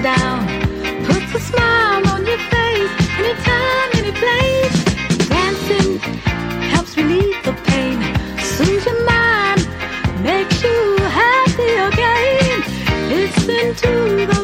you down, puts a smile on your face. Anytime, any place, dancing helps relieve the pain, soothes your mind, makes you happy again. Listen to the